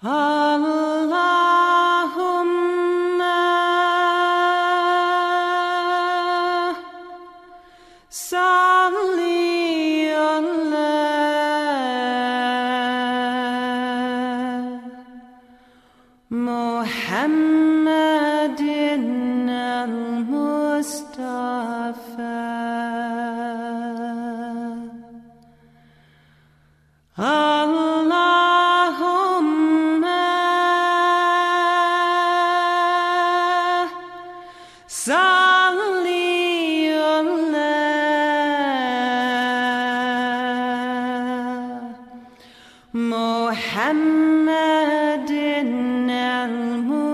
Allahumma salli ala Muhammadin al-Mustafa Suddenly you're there. Muhammad al-Mustafa